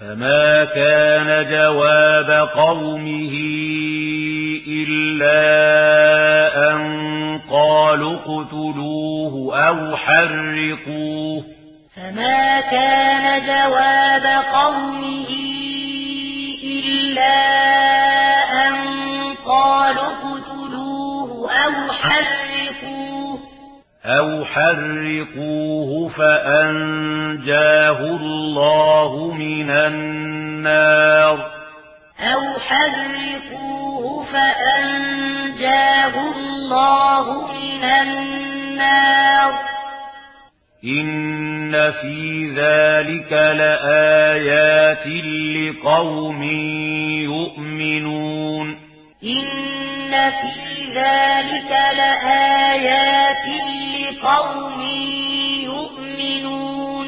فما كان جواب قومه إلا أن قالوا قُتِلُوهُ أو حرقوه فما كان جواب قومه إلا أن قالوا قُتِلُوهُ أو حرقوه أَوْ حَرِّقُوهُ فَأَنْجَاهُ اللَّهُ مِنَ النَّارِ أَوْ حَرِّقُوهُ فَأَنْجَاهُ اللَّهُ مِنَ النَّارِ إِنَّ فِي ذَلِكَ لَآيَاتٍ لِقَوْمٍ يُؤْمِنُونَ إِنَّ فِي ذَلِكَ لَآيَاتٍ قوم يؤمنون.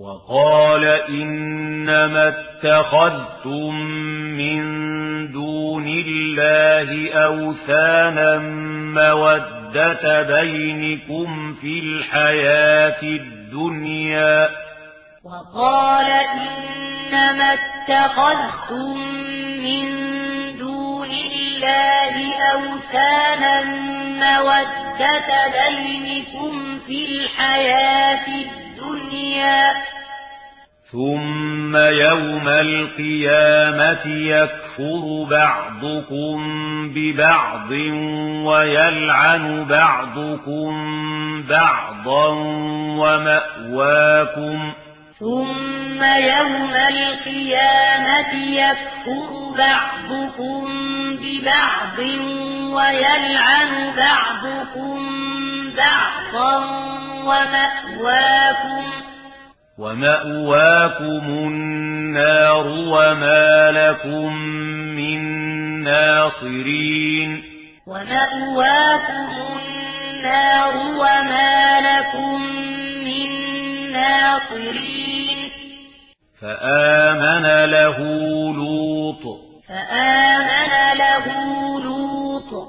وقال إنما اتخذتم من دون الله أوثانا مودة بينكم في الحياة الدنيا. وقال إنما اتخذتم من لله أوثانا مودة بينكم في الحياة الدنيا. ثم يوم القيامة يكفر بعضكم ببعض ويلعن بعضكم بعضا ومأواكم. ثم ثم يوم القيامة يكفر بعضكم ببعض ويلعن بعضكم بعضا ومأواكم ومأواكم النار وما لكم من ناصرين. ومأواكم النار وما لكم من ناصرين. فآمن له لوط. فآمن له لوط.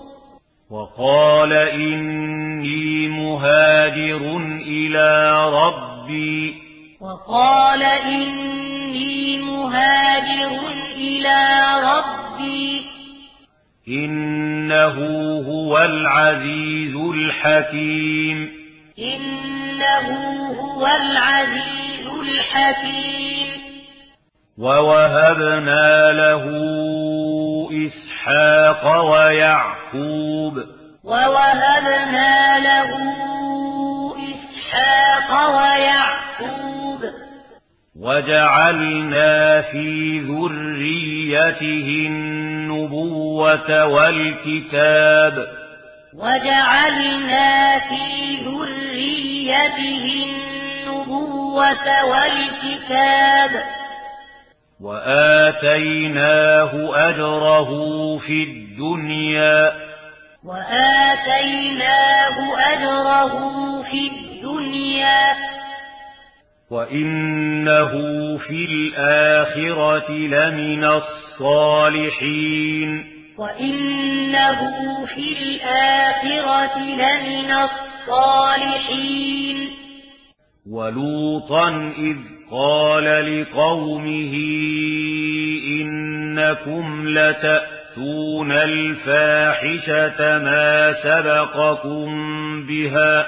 وقال إني مهاجر إلى ربي. وقال إني مهاجر إلى ربي. إنه هو العزيز الحكيم. إنه هو العزيز الحكيم. وَوَهَبْنَا لَهُ إِسْحَاقَ وَيَعْقُوبَ وَوَهَبْنَا لَهُ إِسْحَاقَ وَيَعْقُوبَ وَجَعَلْنَا فِي ذُرِّيَّتِهِ النُّبُوَّةَ وَالْكِتَابَ وَجَعَلْنَا فِي ذُرِّيَّتِهِ النُّبُوَّةَ وَالْكِتَابَ وآتيناه أجره في الدنيا وآتيناه أجره في الدنيا وإنه في الآخرة لمن الصالحين وإنه في الآخرة لمن الصالحين ولوطا إذ قال لقومه إنكم لتأتون الفاحشة ما سبقكم بها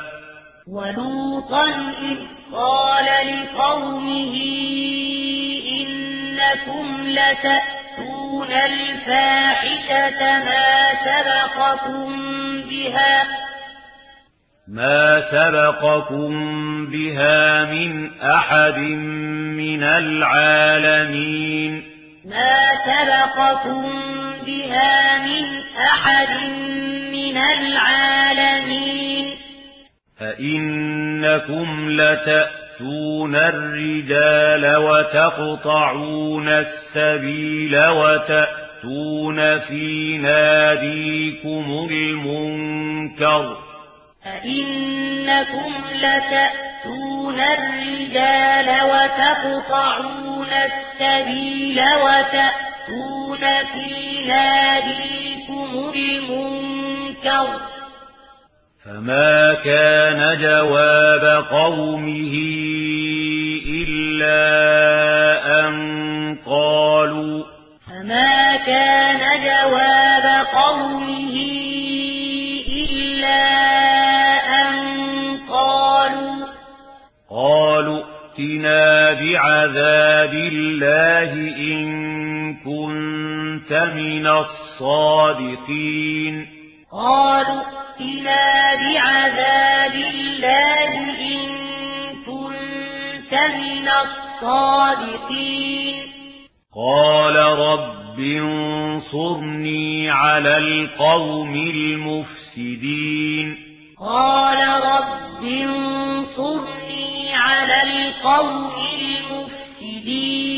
ولوطا إذ قال لقومه إنكم لتأتون الفاحشة ما سبقكم بها ما سبقكم بها من أحد من العالمين ما سبقكم بها من أحد من العالمين فإنكم لتأتون الرجال وتقطعون السبيل وتأتون في ناديكم المنكر فإنكم لتأتون الرجال وتقطعون السبيل وتأتون في ناديكم المنكر فما كان جواب قومه إلا أن قالوا فما كان جواب قومه بعذاب الله إن كنت من الصادقين. قالوا اتنا بعذاب الله إن كنت من الصادقين. قال رب انصرني على القوم المفسدين. قال رب انصرني على القوم المفسدين